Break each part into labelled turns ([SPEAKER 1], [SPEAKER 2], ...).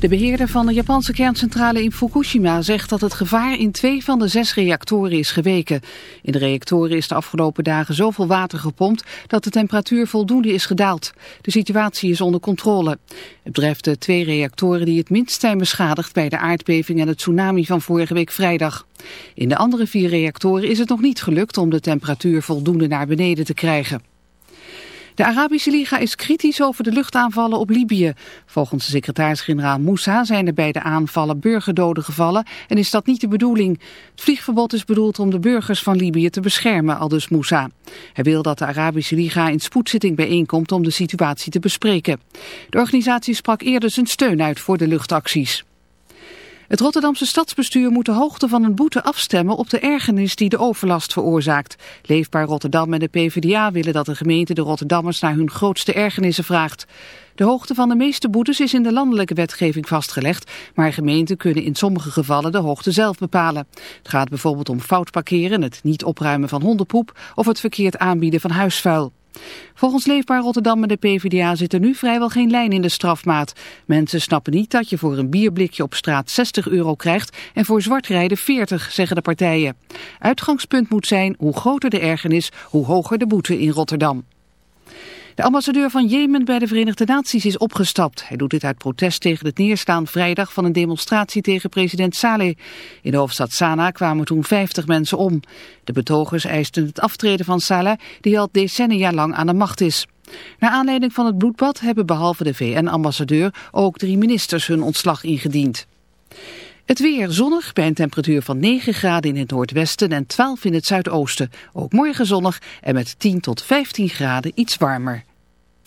[SPEAKER 1] De beheerder van de Japanse kerncentrale in Fukushima zegt dat het gevaar in twee van de zes reactoren is geweken. In de reactoren is de afgelopen dagen zoveel water gepompt dat de temperatuur voldoende is gedaald. De situatie is onder controle. Het betreft de twee reactoren die het minst zijn beschadigd bij de aardbeving en het tsunami van vorige week vrijdag. In de andere vier reactoren is het nog niet gelukt om de temperatuur voldoende naar beneden te krijgen. De Arabische Liga is kritisch over de luchtaanvallen op Libië. Volgens de secretaris-generaal Moussa zijn er bij de aanvallen burgerdoden gevallen en is dat niet de bedoeling. Het vliegverbod is bedoeld om de burgers van Libië te beschermen, aldus Moussa. Hij wil dat de Arabische Liga in spoedzitting bijeenkomt om de situatie te bespreken. De organisatie sprak eerder zijn steun uit voor de luchtacties. Het Rotterdamse stadsbestuur moet de hoogte van een boete afstemmen op de ergernis die de overlast veroorzaakt. Leefbaar Rotterdam en de PvdA willen dat de gemeente de Rotterdammers naar hun grootste ergernissen vraagt. De hoogte van de meeste boetes is in de landelijke wetgeving vastgelegd, maar gemeenten kunnen in sommige gevallen de hoogte zelf bepalen. Het gaat bijvoorbeeld om fout parkeren, het niet opruimen van hondenpoep of het verkeerd aanbieden van huisvuil. Volgens Leefbaar Rotterdam en de PvdA zit er nu vrijwel geen lijn in de strafmaat. Mensen snappen niet dat je voor een bierblikje op straat 60 euro krijgt en voor zwart rijden 40, zeggen de partijen. Uitgangspunt moet zijn, hoe groter de ergernis, hoe hoger de boete in Rotterdam. De ambassadeur van Jemen bij de Verenigde Naties is opgestapt. Hij doet dit uit protest tegen het neerstaan vrijdag van een demonstratie tegen president Saleh. In de hoofdstad Sanaa kwamen toen 50 mensen om. De betogers eisten het aftreden van Saleh, die al decennia lang aan de macht is. Naar aanleiding van het bloedbad hebben behalve de VN-ambassadeur ook drie ministers hun ontslag ingediend. Het weer zonnig bij een temperatuur van 9 graden in het noordwesten en 12 in het zuidoosten. Ook morgen zonnig en met 10 tot 15 graden iets warmer.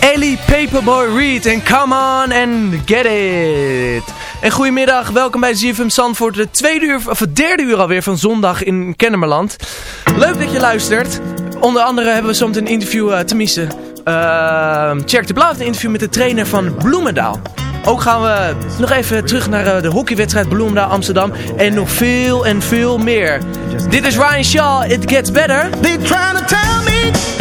[SPEAKER 2] Ellie Paperboy Reed en Come On and Get It. En goedemiddag, welkom bij ZFM Zandvoort, de tweede uur, of het derde uur alweer van zondag in Kennemerland. Leuk dat je luistert. Onder andere hebben we soms een interview, te missen. uh, de Blauw een interview met de trainer van Bloemendaal. Ook gaan we nog even terug naar eh, de hockeywedstrijd Bloemendaal Amsterdam. En nog veel en veel meer. Dit is Ryan Shaw, It Gets Better.
[SPEAKER 3] They trying to tell me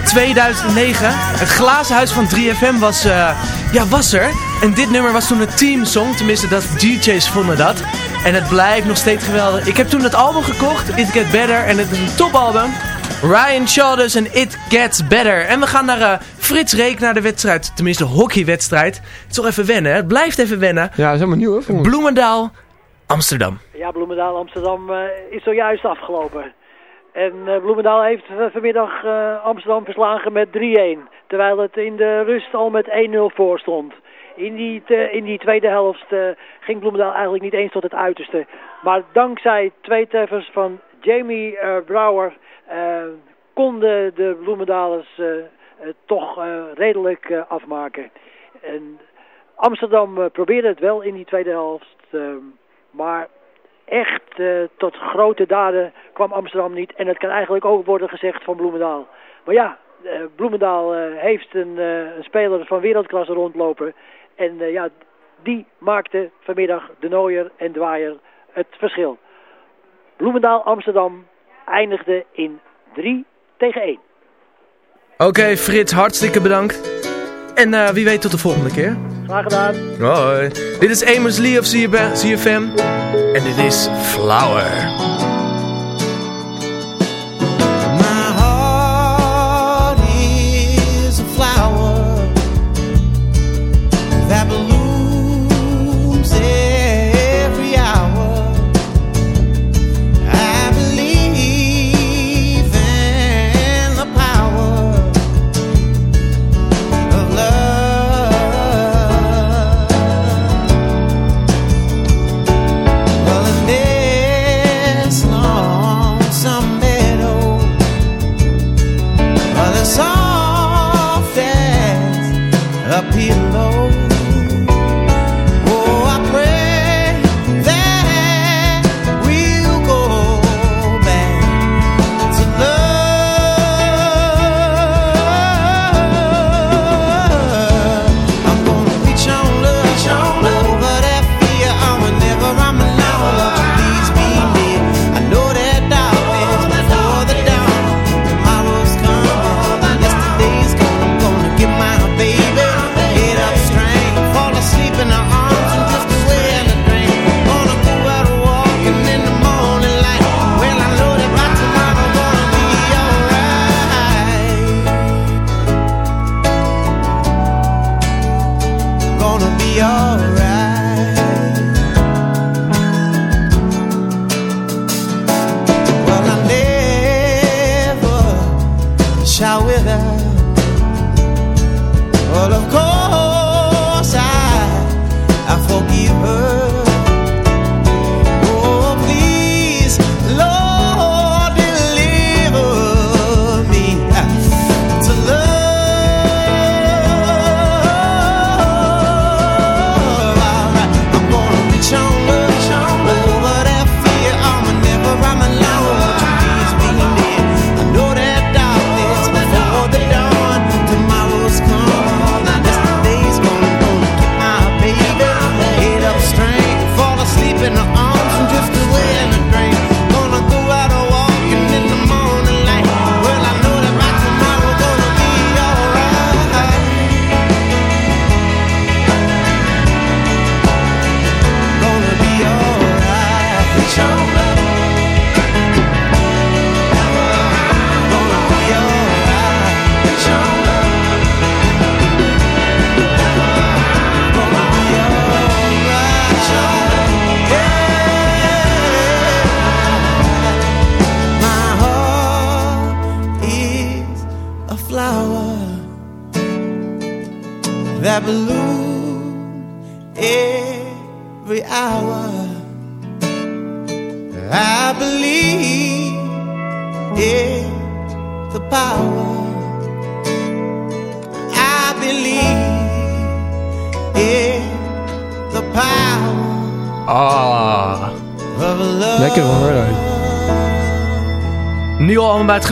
[SPEAKER 3] 2009. Het glazen huis van 3FM was, eh, ja, was er. En dit nummer was toen een teamsong. Tenminste, dat DJ's vonden dat. En het blijft nog steeds geweldig. Ik heb toen het album gekocht, It Get Better. En het is een topalbum. Ryan Shaw dus en It Gets Better. En we gaan naar eh, Frits Reek naar de wedstrijd. Tenminste, hockeywedstrijd. Het is toch even wennen, hè? Het blijft even wennen.
[SPEAKER 4] Ja, dat is helemaal nieuw hè ons.
[SPEAKER 3] Bloemendaal, Amsterdam.
[SPEAKER 5] Ja, Bloemendaal Amsterdam eh, is zojuist afgelopen. En eh, Bloemendaal heeft eh, vanmiddag eh, Amsterdam verslagen met 3-1. Terwijl het in de rust al met 1-0 voor stond. In die, in die tweede helft ging Bloemendaal eigenlijk niet eens tot het uiterste. Maar dankzij twee treffers van Jamie Brouwer konden de Bloemendalers toch redelijk afmaken. En Amsterdam probeerde het wel in die tweede helft. maar echt eh, tot grote daden kwam Amsterdam niet. En het kan eigenlijk ook worden gezegd van Bloemendaal. Maar ja, eh, Bloemendaal eh, heeft een, een speler van wereldklasse rondlopen. En ja, die maakte vanmiddag de Nooier en Dwaaier het verschil. Bloemendaal-Amsterdam eindigde in 3 tegen 1.
[SPEAKER 3] Oké, Frits, hartstikke bedankt. En wie weet tot de volgende keer.
[SPEAKER 5] Graag gedaan.
[SPEAKER 3] Hoi. Dit is Amos Lee of ZFM. En dit is Flower.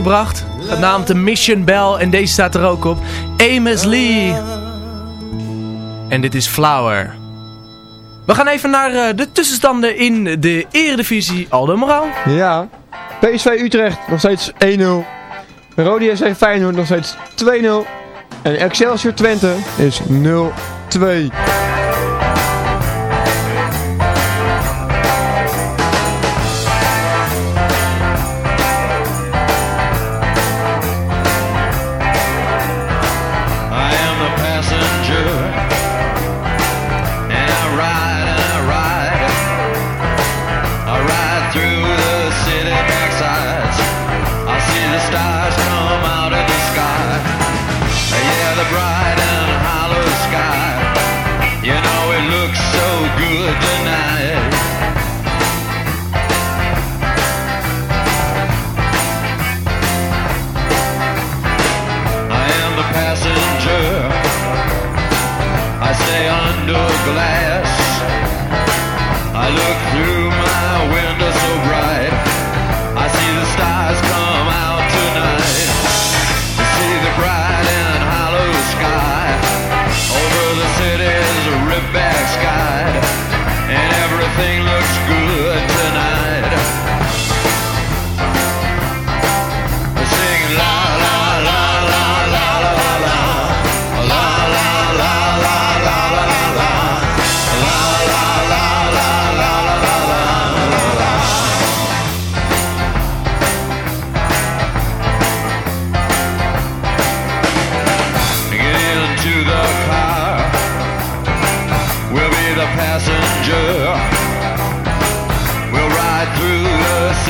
[SPEAKER 3] Uitgebracht. Genaamd The Mission Bell. En deze staat er ook op. Amos Lee. En dit is Flower. We gaan even naar eh, de tussenstanden in de Eredivisie. Aldo Moraal.
[SPEAKER 4] Ja. PSV Utrecht, nog steeds 1-0. We Rode JC Feyenoord nog steeds 2-0. En Excelsior Twente is 0-2.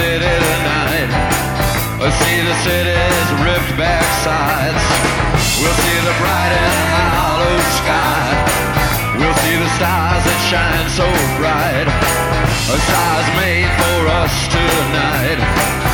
[SPEAKER 6] City tonight. We'll see the city's ripped back sides. We'll see the bright and hollow sky. We'll see the stars that shine so bright. A stars made for us tonight.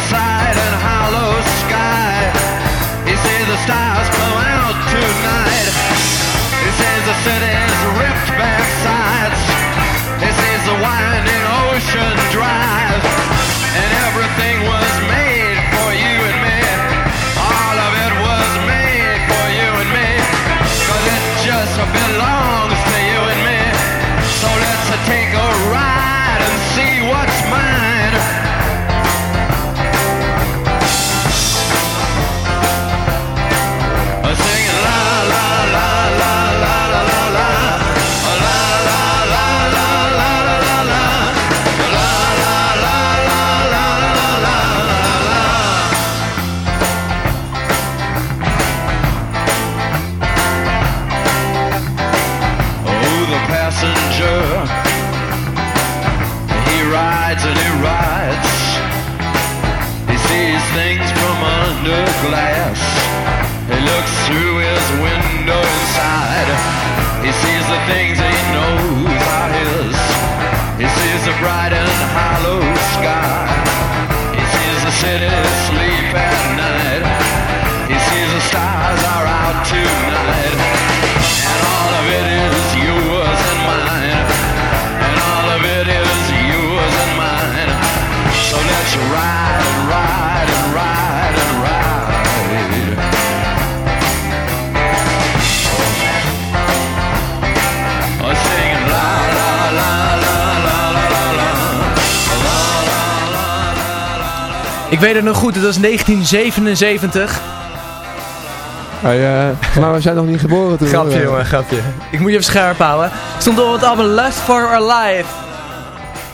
[SPEAKER 6] He sees the side and hollow sky. He sees the stars come out tonight. He the city's ripped back sides. He the winding ocean drive. And everything glass. He looks through his window inside. He sees the things he knows are his. He sees the bright and hollow sky. He sees the city
[SPEAKER 2] Ik weet het nog goed, het was 1977.
[SPEAKER 4] Hey, eh, maar we zijn nog niet geboren toen.
[SPEAKER 2] Grapje
[SPEAKER 4] hoor.
[SPEAKER 2] jongen, grapje. Ik moet je even scherp houden. Stond op het album Lust for Our Life.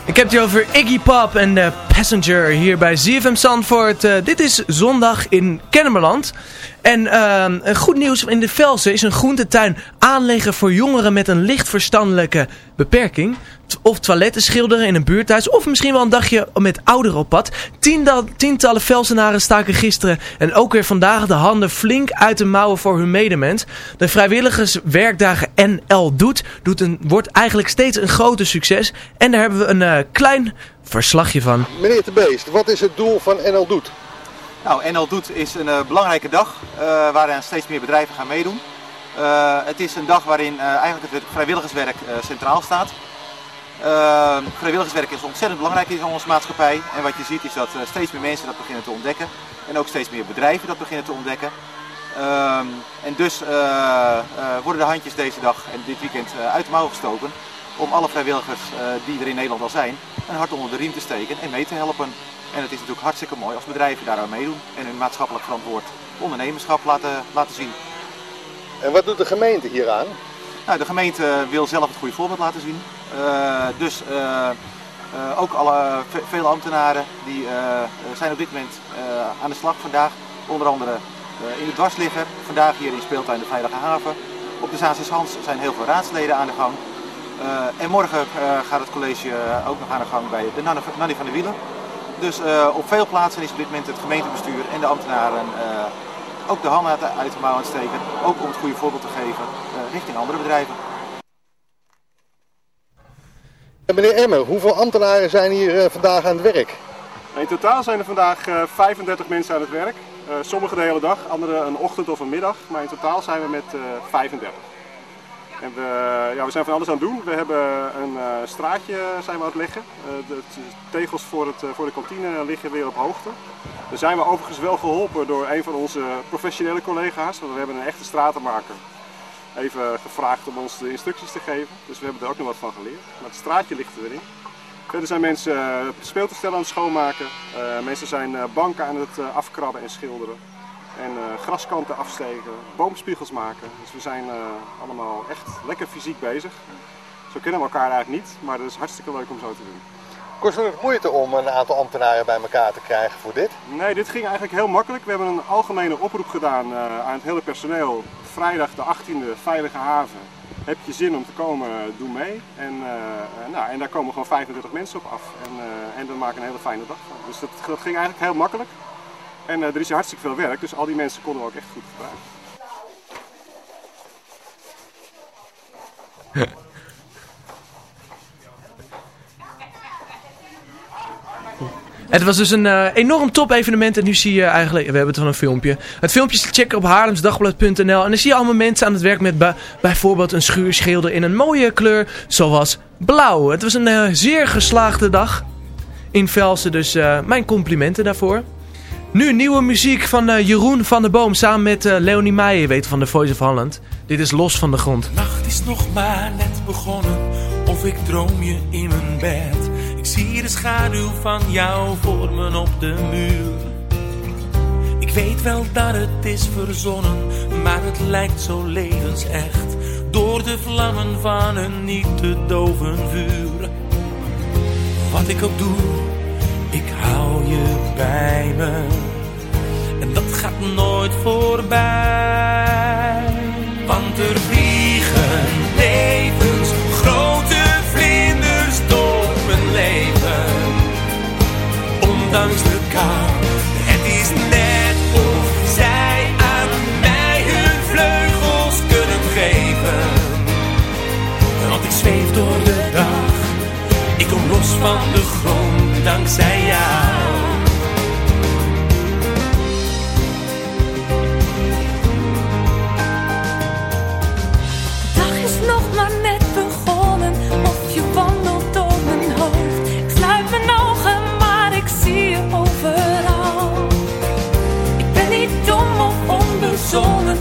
[SPEAKER 2] Ik heb het hier over Iggy Pop en de Passenger hier bij ZFM Zandvoort. Eh, dit is zondag in Kennemerland. En ehm, goed nieuws in de Velsen is een groentetuin aanleggen voor jongeren met een licht verstandelijke beperking. Of toiletten schilderen in een buurthuis. Of misschien wel een dagje met ouderen op pad. Tientallen Velsenaren staken gisteren en ook weer vandaag de handen flink uit de mouwen voor hun medemens. De vrijwilligerswerkdagen NL Doet, doet een, wordt eigenlijk steeds een groter succes. En daar hebben we een eh, klein verslagje van.
[SPEAKER 7] Meneer de Beest, wat is het doel van NL Doet?
[SPEAKER 8] Nou, NL Doet is een eh, belangrijke dag uh, waarin steeds meer bedrijven gaan meedoen. Uh, het is een dag waarin uh, eigenlijk het vrijwilligerswerk centraal staat. vrijwilligerswerk is ontzettend belangrijk in onze maatschappij. En wat je ziet is dat steeds meer mensen dat beginnen te ontdekken. En ook steeds meer bedrijven dat beginnen te ontdekken. Ehm, en dus worden de handjes deze dag en dit weekend uit de mouw gestoken. Om alle vrijwilligers die er in Nederland al zijn, een hart onder de riem te steken en mee te helpen. En het is natuurlijk hartstikke mooi als bedrijven daaraan meedoen en hun maatschappelijk verantwoord ondernemerschap laten, laten zien.
[SPEAKER 7] En wat doet de gemeente hieraan?
[SPEAKER 8] Nou, de gemeente wil zelf het goede voorbeeld laten zien. Uh, dus uh, uh, ook alle, veel ambtenaren die zijn op dit moment aan de slag vandaag. Onder andere in de dwarsligger, vandaag hier in speeltuin de Veilige Haven. Op de Zaanse Hans zijn heel veel raadsleden aan de gang. en morgen gaat het college ook nog aan de gang bij de Nanny van de Wielen. Dus op veel plaatsen is op dit moment het gemeentebestuur en de ambtenaren ook de handen uit de mouw aan het steken. Ook om het goede voorbeeld te geven uh, richting andere bedrijven.
[SPEAKER 7] En meneer Emmer, hoeveel ambtenaren zijn hier vandaag aan het werk?
[SPEAKER 9] In totaal zijn er vandaag 35 mensen aan het werk. sommigen de hele dag, anderen een ochtend of een middag. Maar in totaal zijn we met 35. En we, ja, we zijn van alles aan het doen. We hebben een uh, straatje zijn we aan het leggen. Uh, de tegels voor, het, voor de kantine liggen weer op hoogte. Daar zijn we overigens wel geholpen door een van onze professionele collega's. Want we hebben een echte stratenmaker even gevraagd om ons de instructies te geven. Dus we hebben er ook nog wat van geleerd. Maar het straatje ligt er weer in. Verder zijn mensen speeltoestellen aan het schoonmaken. mensen zijn banken aan het afkrabben en schilderen. En uh, graskanten afsteken, boomspiegels maken. Dus we zijn uh, allemaal echt lekker fysiek bezig. Zo kennen we elkaar eigenlijk niet, maar het is hartstikke leuk om zo te doen.
[SPEAKER 7] Kost het moeite om een aantal ambtenaren bij elkaar te krijgen voor dit?
[SPEAKER 9] Nee, dit ging eigenlijk heel makkelijk. We hebben een algemene oproep gedaan uh, aan het hele personeel. Vrijdag de 18e, Veilige Haven. Heb je zin om te komen, doe mee. En, nou, en daar komen gewoon 35 mensen op af. En, en we maken een hele fijne dag van. Dus dat, dat ging eigenlijk heel makkelijk. En uh, er is hartstikke veel werk, dus al die mensen konden we ook echt goed gebruiken.
[SPEAKER 2] Het was dus een uh, enorm top evenement en nu zie je eigenlijk, we hebben het van een filmpje. Het filmpje is te checken op haarlemsdagblad.nl en dan zie je allemaal mensen aan het werk met bijvoorbeeld een schuurschilder in een mooie kleur zoals blauw. Het was een uh, zeer geslaagde dag in Velsen, dus mijn complimenten daarvoor. Nu nieuwe muziek van uh, Jeroen van der Boom samen met uh, Leonie Meijer, je weet van The Voice of Holland. Dit is Los van de Grond.
[SPEAKER 10] De nacht is nog maar net begonnen, of ik droom je in mijn bed. Ik zie de schaduw van jou voor me op de muur. Ik weet wel dat het is verzonnen, maar het lijkt zo levensecht. Door de vlammen van een niet te doven vuur. Wat ik ook doe, ik hou je bij me. En dat gaat nooit voorbij. Want er vliegen levens, grote vlinders door mijn leven. Ondanks de kou, het is net of zij aan mij hun vleugels kunnen geven. Want ik zweef door de dag, ik kom los van de grond dankzij jou.
[SPEAKER 11] De dag is nog maar net begonnen, of je wandelt door mijn hoofd. Ik sluit mijn ogen, maar ik zie je overal. Ik ben niet dom of onbezonnen,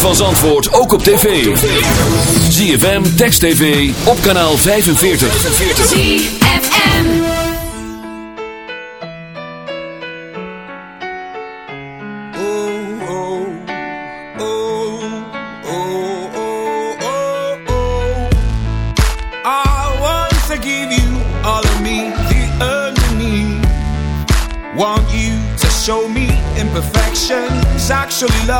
[SPEAKER 12] ritme van Zandvoort ook op tv. ZFM, Text TV, op kanaal 45.
[SPEAKER 11] ZFM.
[SPEAKER 13] I want to give you all of me, the underneath. Want you to show me imperfections, actually love.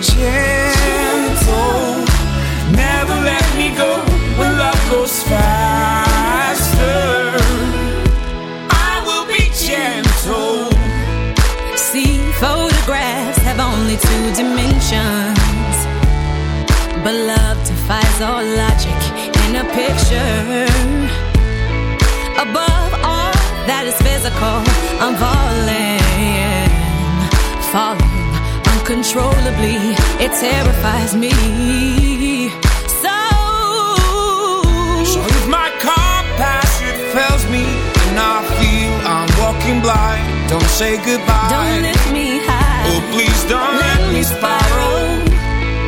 [SPEAKER 13] gentle. Never let me go when love goes faster. I will be gentle.
[SPEAKER 14] See, photographs have only two dimensions. But love defies all logic in a picture. Above all that is physical, I'm falling, falling uncontrollably. It terrifies me. So,
[SPEAKER 13] So if my compass fails me and I feel I'm walking blind, don't say goodbye.
[SPEAKER 14] don't lift me high.
[SPEAKER 13] Oh, please don't let me spiral.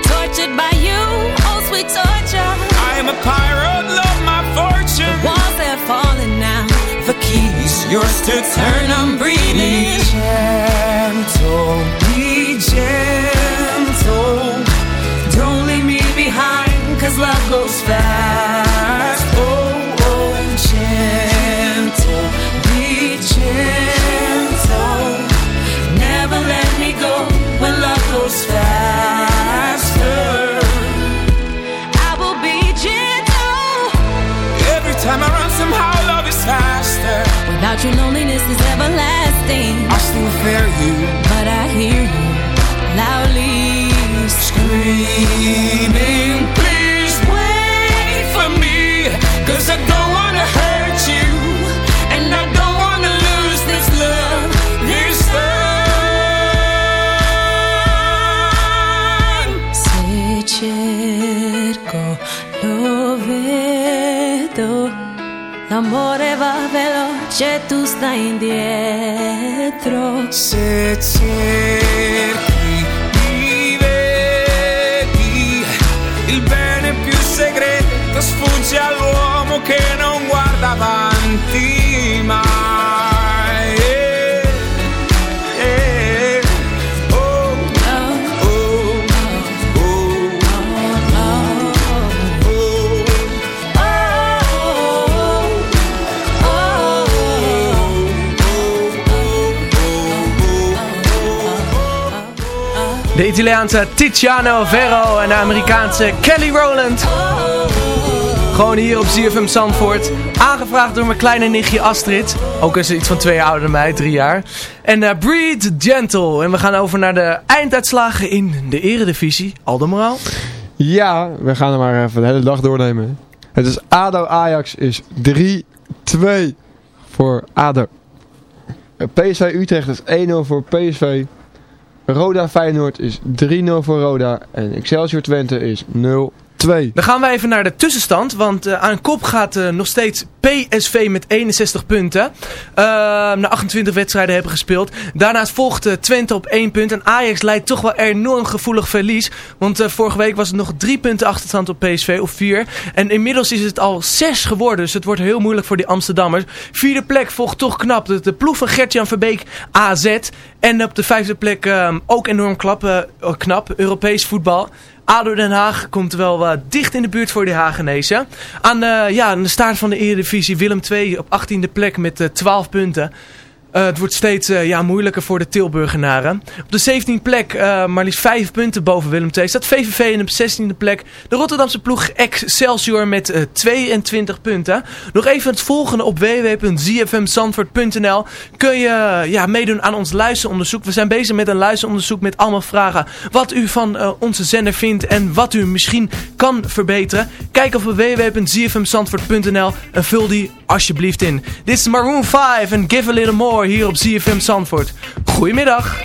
[SPEAKER 14] Tortured by you, oh sweet torture.
[SPEAKER 13] I am a pirate, love my fortune.
[SPEAKER 14] Walls are falling now.
[SPEAKER 13] The keys, yours to turn. I'm breathing. Be gentle,
[SPEAKER 14] Without you, loneliness is everlasting.
[SPEAKER 13] I still fear you.
[SPEAKER 14] Stai indietro.
[SPEAKER 13] Se cerchi, mi vedi, il bene più segreto sfugge all'uomo che non guarda avanti
[SPEAKER 2] De Italiaanse Tiziano Ferro en de Amerikaanse Kelly Rowland. Gewoon hier op ZFM Zandvoort. Aangevraagd door mijn kleine nichtje Astrid. Ook is iets van twee jaar ouder dan mij, drie jaar. En eh Breed Gentle. En we gaan over naar de einduitslagen in de eredivisie. Aldo Moraal.
[SPEAKER 4] Ja, we gaan er maar even de hele dag doornemen. Het is ADO Ajax is 3-2 voor ADO. PSV Utrecht is 1-0 voor PSV. Roda Feyenoord is 3-0 voor Roda. En Excelsior Twente is 0-2 2.
[SPEAKER 2] Dan gaan we even naar de tussenstand. Want eh, aan kop gaat eh, nog steeds PSV met 61 punten. Eh, na 28 wedstrijden hebben gespeeld. Daarnaast volgt eh, Twente op 1 punt. En Ajax leidt toch wel enorm gevoelig verlies. Want vorige week was het nog 3 punten achterstand op PSV of 4. En inmiddels is het al 6 geworden. Dus het wordt heel moeilijk voor die Amsterdammers. Vierde plek volgt toch knap. De, de ploeg van Gertjan Verbeek AZ. En op de vijfde plek eh, ook enorm klap, eh, knap. Europees voetbal. ADO Den Haag komt wel eh, dicht in de buurt voor de Hagenezen. Aan, eh, ja, aan de staart van de Eredivisie Willem II op 18e plek met eh, 12 punten. Eh, het wordt steeds eh, ja, moeilijker voor de Tilburgenaren. Op de 17e plek, eh, maar liefst 5 punten boven Willem II, staat VVV in de 16e plek. De Rotterdamse ploeg Excelsior met eh, 22 punten. Nog even het volgende op www.zfmzandvoort.nl kun je ja, meedoen aan ons luisteronderzoek. We zijn bezig met een luisteronderzoek met allemaal vragen wat u van onze zender vindt en wat u misschien kan verbeteren. Kijk op www.zfmzandvoort.nl en vul die alsjeblieft in. Dit is Maroon 5 en Give a Little More hier op ZFM Zandvoort. Goedemiddag.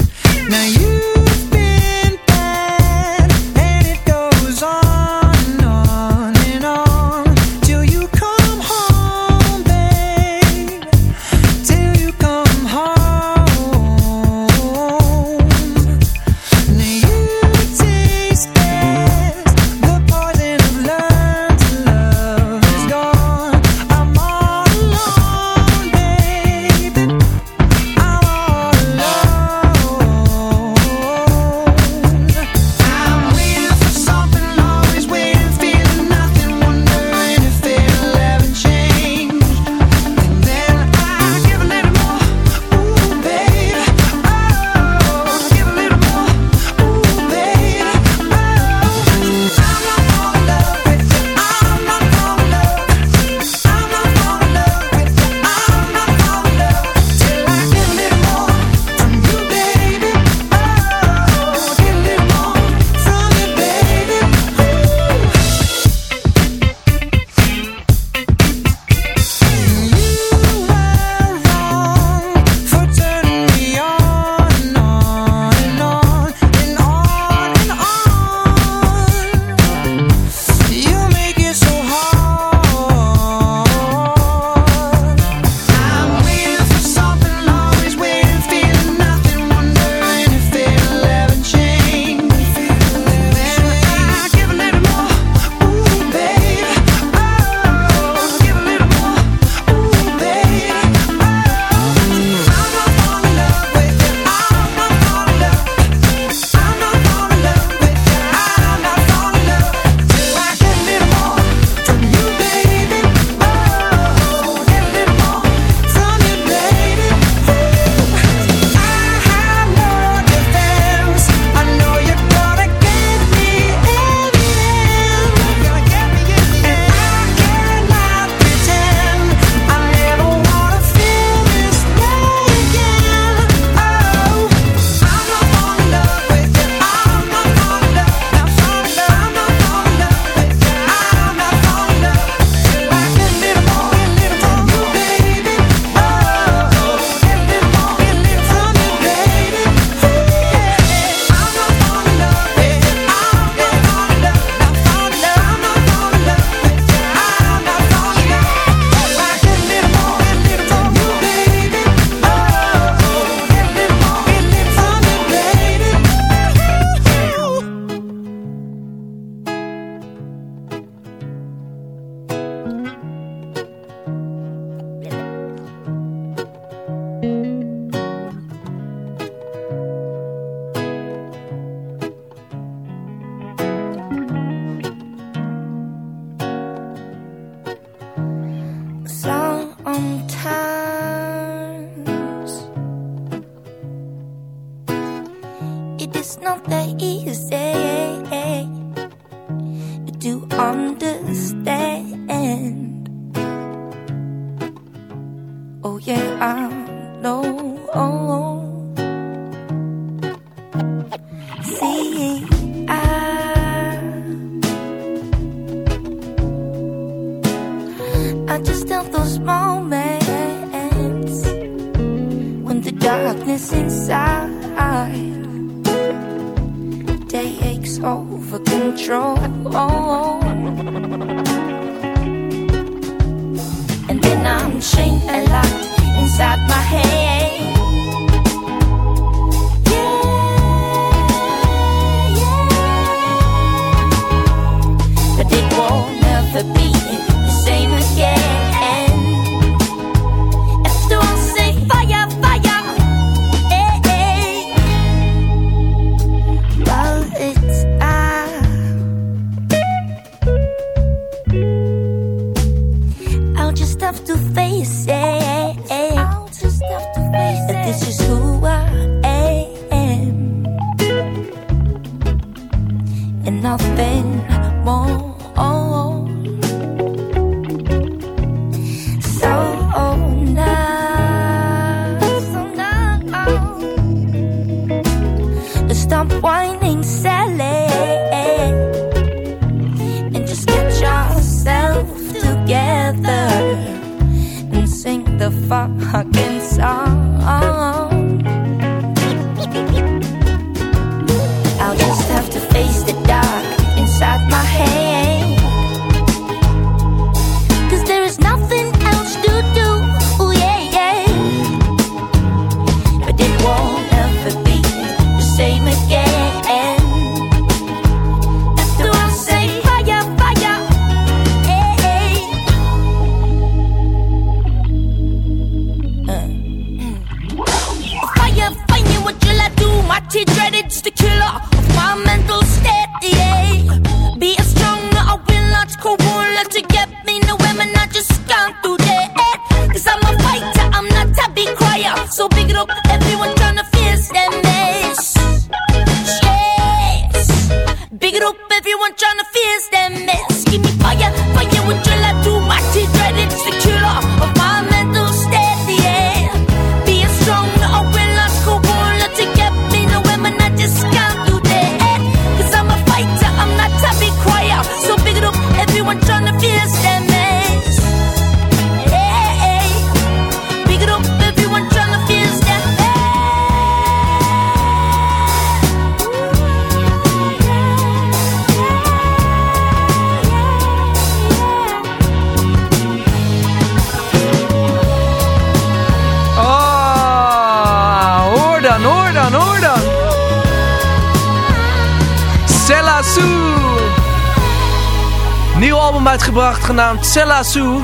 [SPEAKER 2] Uitgebracht genaamd Cella Sue.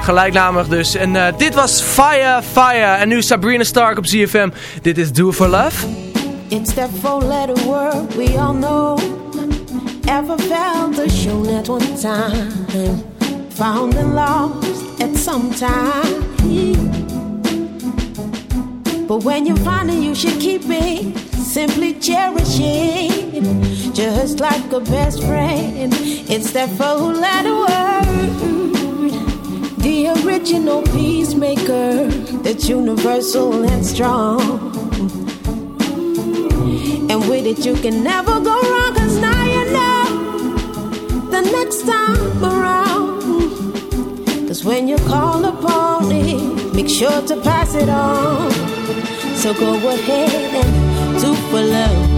[SPEAKER 2] Gelijknamig dus. En eh, dit was Fire Fire. En nu Sabrina Stark op ZFM. Dit is Do For Love.
[SPEAKER 15] It's that four-letter word we all know. Ever felt the shown at one time, found and lost at some time. But when you find it, you should keep it. Simply cherish it, just like a best friend. It's that four-letter word, the original peacemaker, that's universal and strong. And with it, you can never go wrong, cause now you know the next time around. Cause when you call upon it, make sure to pass it on. So go ahead and do for love.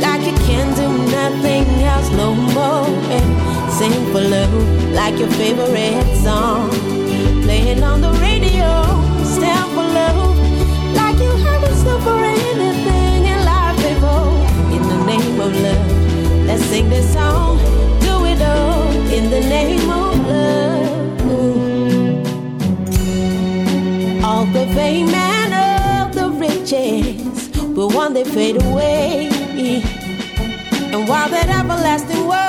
[SPEAKER 15] Like you can do nothing else no more. And sing for love like your favorite song. Playing on the radio, stand for love. Like you haven't stood for anything in life before. In the name of love, let's sing this song. Do it all in the name of love. All the fame and all the riches will one day fade away. And while that everlasting word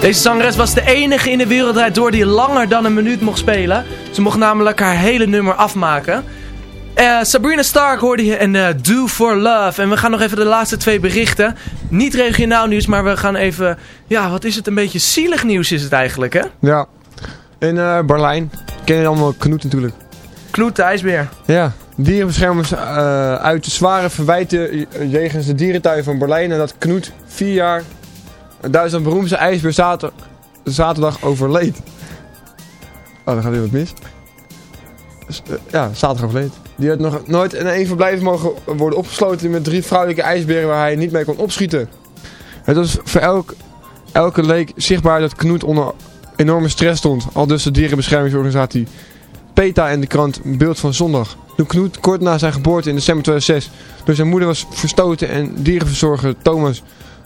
[SPEAKER 2] Deze zangeres was de enige in de wereld door die langer dan een minuut mocht spelen. Ze mocht namelijk haar hele nummer afmaken. Eh, Sabrina Stark hoorde je en eh, Do For Love. En we gaan nog even de laatste twee berichten. Niet regionaal nieuws, maar we gaan even... Ja, wat is het? Een beetje zielig nieuws is het eigenlijk, hè?
[SPEAKER 4] Ja. In eh, Berlijn. Ken je allemaal Knoet natuurlijk.
[SPEAKER 2] Knoet de ijsbeer.
[SPEAKER 4] Ja. Dierenbeschermers uit zware verwijten jegens de dierentuin van Berlijn. En dat Knoet vier jaar Duitsland beroemdste ijsbeer zater- zaterdag overleed. Oh, dan gaat weer wat mis. Eh, Ja, zaterdag overleed. Die had nog nooit in één verblijf mogen worden opgesloten met drie vrouwelijke ijsberen waar hij niet mee kon opschieten. Het was voor elk, elke leek zichtbaar dat Knoet onder enorme stress stond. Al dus de dierenbeschermingsorganisatie PETA en de krant Beeld van Zondag. Toen Knoet kort na zijn geboorte in december 2006 door zijn moeder was verstoten en dierenverzorger Thomas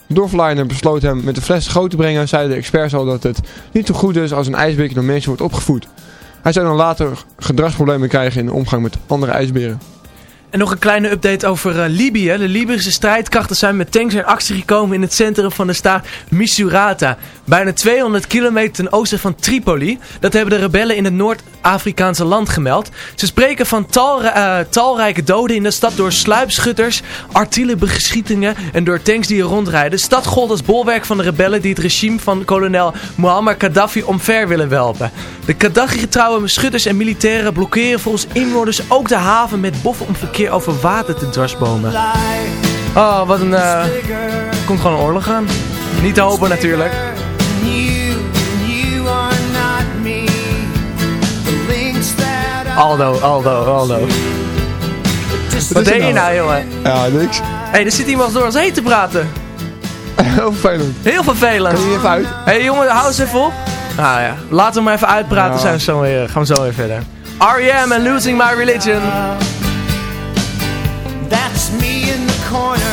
[SPEAKER 4] Dorfleiner besloot hem met de fles groot te brengen, zeiden de experts al dat het niet zo goed is als een ijsbeertje door mensen wordt opgevoed. Hij zou dan later gedragsproblemen krijgen in de omgang met andere ijsberen.
[SPEAKER 2] En nog een kleine update over eh, Libië. De Libische strijdkrachten zijn met tanks in actie gekomen in het centrum van de staat Misurata. Bijna 200 kilometer ten oosten van Tripoli. Dat hebben de rebellen in het Noord-Afrikaanse land gemeld. Ze spreken van eh, talrijke doden in de stad door sluipschutters, artilleriebeschietingen en door tanks die er rondrijden. De stad gold als bolwerk van de rebellen die het regime van kolonel Muammar Gaddafi omver willen welpen. De Gaddafi-getrouwe schutters en militairen blokkeren volgens inwoners ook de haven met boffen om verkeer over water te dwarsbomen. Oh, wat een... eh komt gewoon een oorlog aan. Niet te hopen natuurlijk. Aldo, Aldo, Aldo. Wat deed je nou, jongen?
[SPEAKER 4] Ja, niks.
[SPEAKER 2] Hé, hey, er zit iemand door ons heen te praten.
[SPEAKER 4] Heel vervelend.
[SPEAKER 2] Heel vervelend.
[SPEAKER 4] Kan je even uit?
[SPEAKER 2] Hé hey, jongen, hou eens even op. Nou ja, laten we maar even uitpraten,
[SPEAKER 4] Ja.
[SPEAKER 2] zijn we zo weer, gaan we zo weer verder. R.E.M. en Losing My Religion.
[SPEAKER 16] Corner.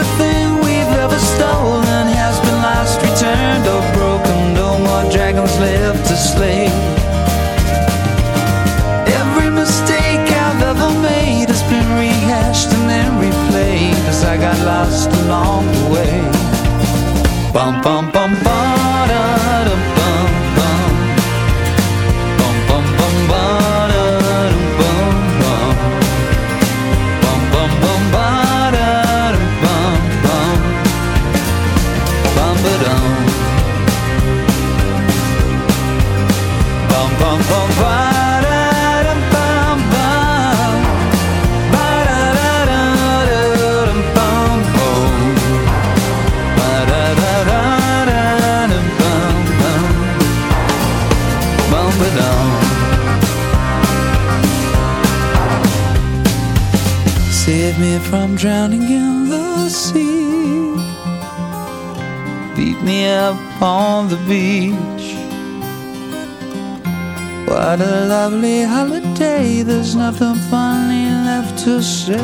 [SPEAKER 17] left to slay. Every mistake I've ever made has been rehashed and then replayed as I got lost along the way. Bum bum bum ba drowning in the sea. Beat me up on the beach. What a lovely holiday. There's nothing funny left to say.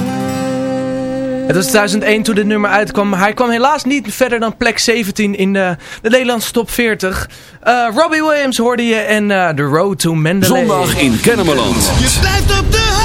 [SPEAKER 2] Het was 2001 toen dit nummer uitkwam. Hij kwam helaas niet verder dan plek 17 in de, de Nederlandse top 40. Eh, Robbie Williams hoorde je en eh, The Road to Mandalay.
[SPEAKER 12] Zondag in Kennemerland.
[SPEAKER 18] Je blijft op de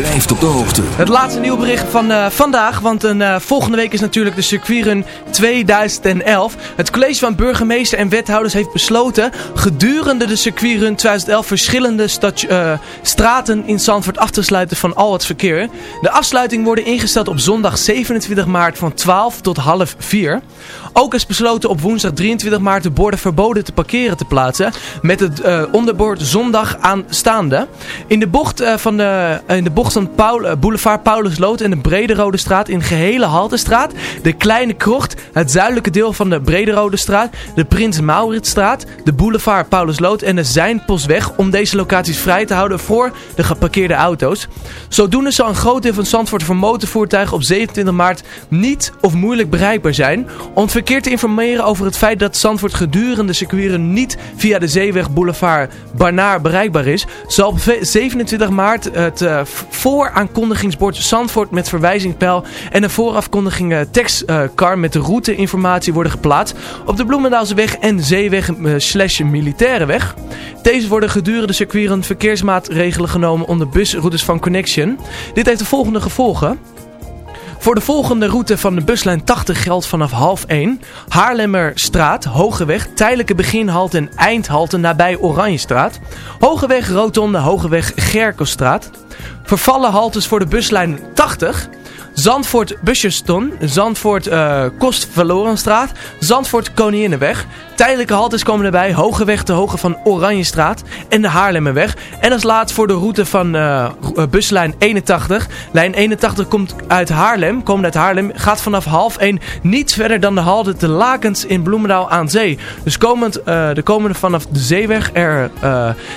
[SPEAKER 12] blijft op de hoogte.
[SPEAKER 2] Het laatste nieuwbericht van eh, vandaag, want een, eh, volgende week is natuurlijk de circuitrun 2011. Het college van burgemeester en wethouders heeft besloten gedurende de circuitrun 2011 verschillende eh, straten in Zandvoort af te sluiten van al het verkeer. De afsluiting wordt ingesteld op zondag 27 maart van 12 tot half 4. Ook is besloten op woensdag 23 maart de borden verboden te parkeren te plaatsen met het eh, onderbord zondag aanstaande. In de bocht, eh, van de, in de bocht van Paul, eh, boulevard Paulusloot en de Brederode straat in gehele Haltestraat, de Kleine Krocht, het zuidelijke deel van de Brederode straat, de Prins Mauritsstraat, de boulevard Paulusloot en de Zijnpostweg om deze locaties vrij te houden voor de geparkeerde auto's. Zodoende zal een groot deel van Zandvoort voor motorvoertuigen op 27 maart niet of moeilijk bereikbaar zijn. Om het verkeer te informeren over het feit dat Zandvoort gedurende circuiren niet via de Zeeweg Boulevard Barnaar bereikbaar is, zal op ve- 27 maart het eh, v- vooraankondigingsbord Zandvoort met verwijzingspijl en een voorafkondiging eh, tekstcar met de routeinformatie worden geplaatst op de Bloemendaalseweg en Zeeweg slash. Deze worden gedurende circuiren verkeersmaatregelen genomen om de busroutes van Connection. Dit heeft de volgende gevolgen. Voor de volgende route van de buslijn 80 geldt vanaf half 1. Haarlemmerstraat, Hogeweg, tijdelijke beginhalte en eindhalte nabij Oranjestraat. Hogeweg, Rotonde, Hogeweg, Gerkelstraat. Vervallen haltes voor de buslijn 80. Zandvoort Busjeston, Zandvoort eh Kostverlorenstraat, Zandvoort Koninginnenweg. Tijdelijke haltes komen erbij, Hogeweg te hoge van Oranjestraat en de Haarlemmerweg. En als laatst voor de route van eh, eh, buslijn 81. Lijn 81 komt uit Haarlem, komt uit Haarlem, gaat vanaf half 1 niet verder dan de halte te Lakens in Bloemendaal aan zee. Dus komend, eh, de komende vanaf de zeeweg er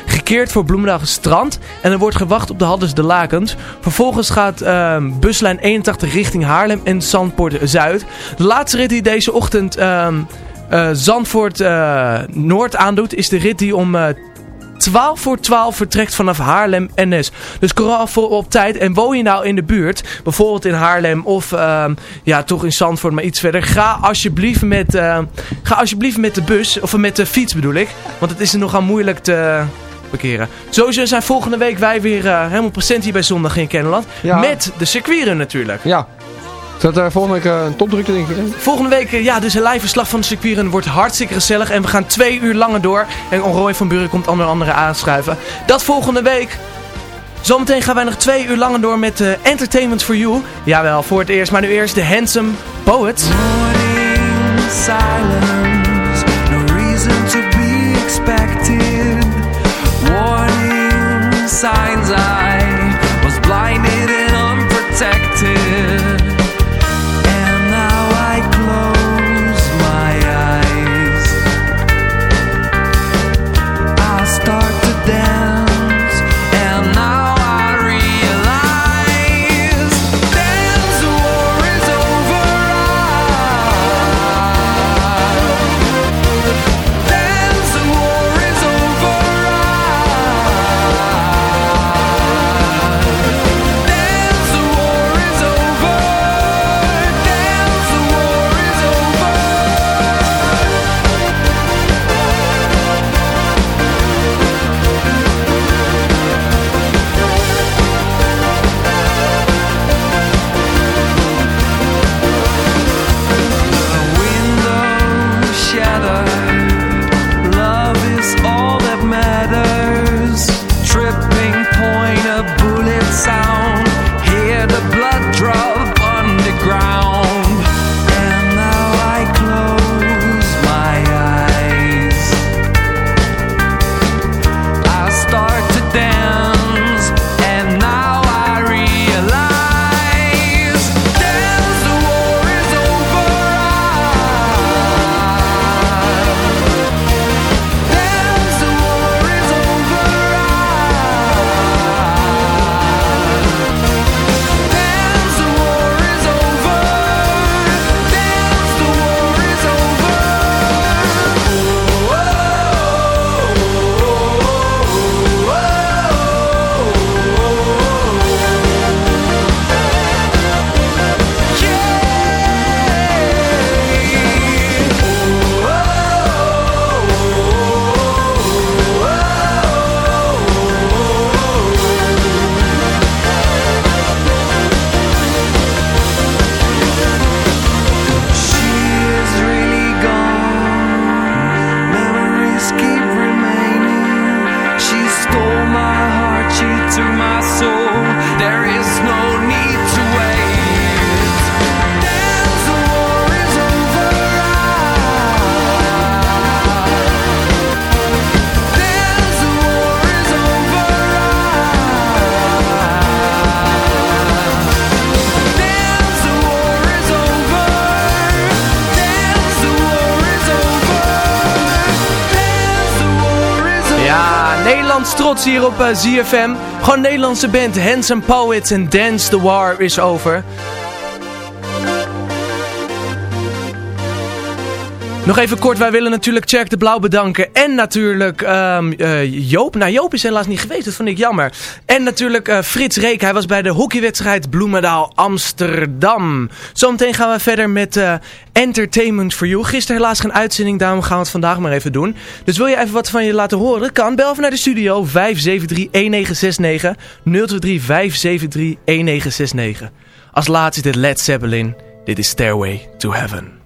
[SPEAKER 2] gekeerd voor Bloemendaal strand. En er wordt gewacht op de haltes de Lakens. Vervolgens gaat ehm, buslijn 81 richting Haarlem en Zandpoort Zuid. De laatste rit die deze ochtend ehm, eh, Zandvoort eh, Noord aandoet is de rit die om... eh, 12 voor 12 vertrekt vanaf Haarlem NS. Dus vooral voor op tijd. En woon je nou in de buurt, bijvoorbeeld in Haarlem of ehm, ja, toch in Zandvoort, maar iets verder. Ga alsjeblieft met, eh, ga alsjeblieft met de bus, of met de fiets bedoel ik. Want het is er nogal moeilijk te parkeren. Sowieso zijn volgende week wij weer eh, helemaal present hier bij Zondag in Kennemerland.
[SPEAKER 4] Ja.
[SPEAKER 2] Met de circuitrun natuurlijk.
[SPEAKER 4] Ja. Zat er volgende week eh, een topdrukte denk ik?
[SPEAKER 2] Volgende week, eh, ja, dus een live verslag van de circuitrun wordt hartstikke gezellig. En we gaan twee uur langer door. En Roy van Buren komt onder andere aanschuiven. Dat volgende week. Zometeen gaan wij nog twee uur langer door met eh, Entertainment for You. Jawel, voor het eerst. Maar nu eerst de Handsome Poet.
[SPEAKER 17] silence, no reason to be expected. Warning signs I
[SPEAKER 2] Nederlands trots hier op eh, ZFM. Gewoon Nederlandse band Handsome Poets en Dance the War is over. Nog even kort, wij willen natuurlijk Tjerk de Blauw bedanken. En natuurlijk ehm, eh, Joop. Nou, Joop is helaas niet geweest, dat vond ik jammer. En natuurlijk eh, Frits Reek, hij was bij de hockeywedstrijd Bloemendaal Amsterdam. Zometeen gaan we verder met eh, Entertainment for You. Gisteren helaas geen uitzending, daarom gaan we het vandaag maar even doen. Dus wil je even wat van je laten horen? Kan, bel even naar de studio 573-1969. 023-573-1969. Als laatste dit Led Zeppelin. Dit is Stairway to Heaven.